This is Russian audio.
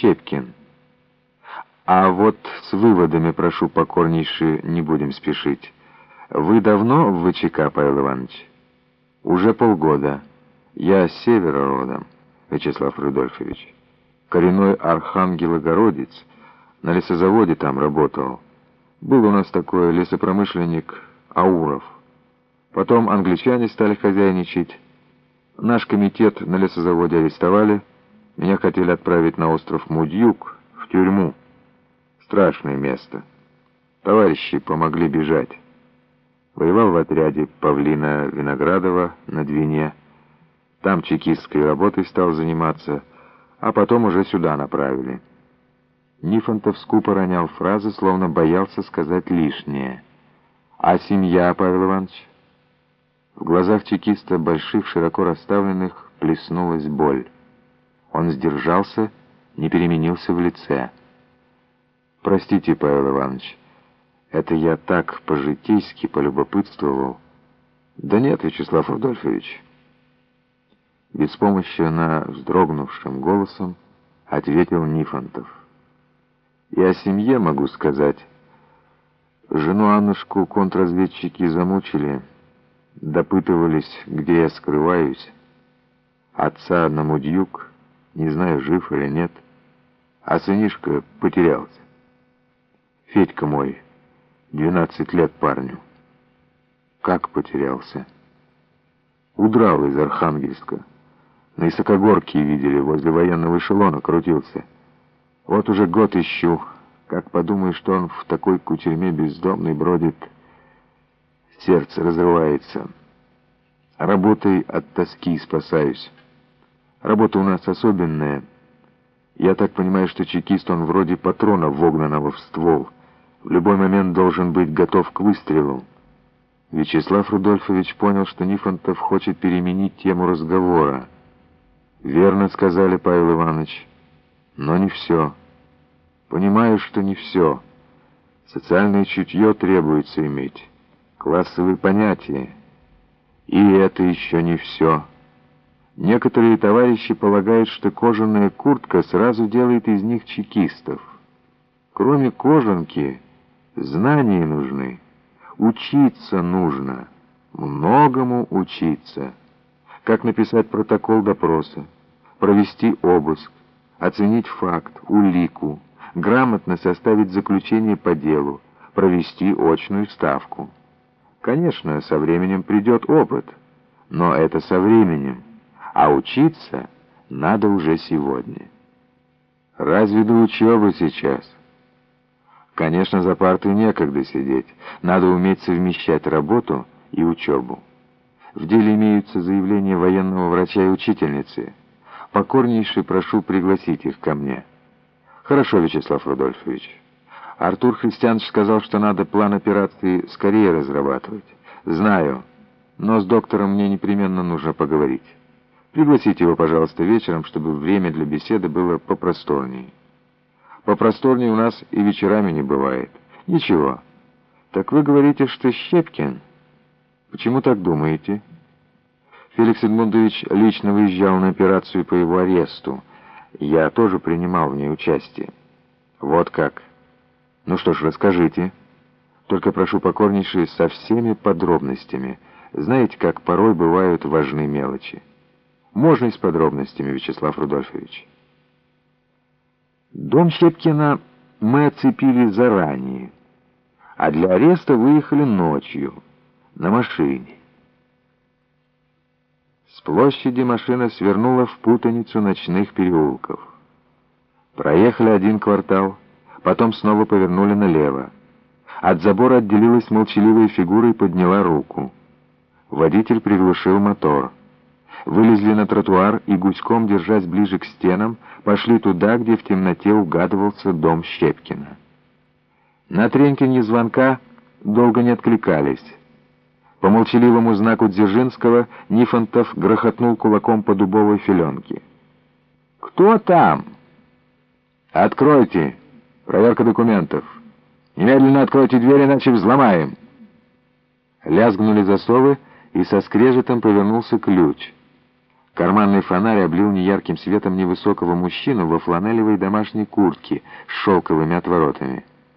Щепкин. А вот с выводами, прошу покорнейше, не будем спешить. Вы давно в ВЧК, Павел Иванович? Уже полгода. Я с севера родом, Вячеслав Рудольфович. Коренной архангелогородец. На лесозаводе там работал. Был у нас такой лесопромышленник Ауров. Потом англичане стали хозяйничать. Наш комитет на лесозаводе арестовали. Меня хотели отправить на остров Мудьюк, в тюрьму. Страшное место. Товарищи помогли бежать. Воевал в отряде Павлина Виноградова на Двине. Там чекистской работой стал заниматься, а потом уже сюда направили. Нифонтов скупо ронял фразы, словно боялся сказать лишнее. «А семья, Павел Иванович?» В глазах чекиста, больших, широко расставленных, плеснулась боль. Он сдержался, не переменился в лице. «Простите, Павел Иванович, это я так по-житейски полюбопытствовал». «Да нет, Вячеслав Рудольфович». Беспомощно вздрогнувшим голосом ответил Нифонтов. «И о семье могу сказать. Жену Аннушку контрразведчики замучили, допытывались, где я скрываюсь. Отца на Мудьюк не знаю, жив или нет. А сынишка потерялся. Федька мой, 12 лет парню. Как потерялся? Удрал из Архангельска. На Исакогорке видели, возле военного эшелона крутился. Вот уже год ищу. Как подумаю, что он в такой кутерьме бездомный бродит, сердце разрывается. Работой от тоски спасаюсь. Работа у нас особенная. Я так понимаю, что чекист он вроде патрона, вогнанного в ствол. В любой момент должен быть готов к выстрелу. Вячеслав Рудольфович понял, что Нифонтов хочет переменить тему разговора. «Верно сказали, Павел Иванович, но не все. Понимаю, что не все. Социальное чутье требуется иметь, классовые понятия. И это еще не все». Некоторые товарищи полагают, что кожаная куртка сразу делает из них чекистов. Кроме кожанки, знания нужны. Учиться нужно. Многому учиться. Как написать протокол допроса, провести обыск, оценить факт, улику, грамотно составить заключение по делу, провести очную ставку. Конечно, со временем придет опыт, но это со временем а учиться надо уже сегодня. Разве до учебы сейчас? Конечно, за партой некогда сидеть. Надо уметь совмещать работу и учебу. В деле имеются заявления военного врача и учительницы. Покорнейше прошу пригласить их ко мне. Хорошо, Вячеслав Рудольфович. Артур Христианович сказал, что надо план операции скорее разрабатывать. Знаю, но с доктором мне непременно нужно поговорить. Пригласите его, пожалуйста, вечером, чтобы время для беседы было попросторнее. Попросторнее у нас и вечерами не бывает. Ничего. Так вы говорите, что Щепкин? Почему так думаете? Феликс Эдмундович лично выезжал на операцию по его аресту. Я тоже принимал в ней участие. Вот как. Ну что ж, расскажите. Только прошу покорнейше со всеми подробностями. Знаете, как порой бывают важны мелочи. Можно и с подробностями, Вячеслав Рудольфович. Дом Щепкина мы оцепили заранее, а для ареста выехали ночью на машине. С площади машина свернула в путаницу ночных переулков. Проехали один квартал, потом снова повернули налево. От забора отделилась молчаливая фигура и подняла руку. Водитель приглушил мотор вылезли на тротуар и гуськом, держась ближе к стенам, пошли туда, где в темноте угадывался дом Щепкина. На треньканье звонка долго не откликались. По молчаливому знаку Дзержинского Нифонтов грохотнул кулаком по дубовой филенке. «Кто там?» «Откройте! Проверка документов! Немедленно откройте дверь, иначе взломаем!» Лязгнули засовы, и со скрежетом повернулся ключ — Карманный фонарь облил неярким светом невысокого мужчину во фланелевой домашней куртке с шелковыми отворотами.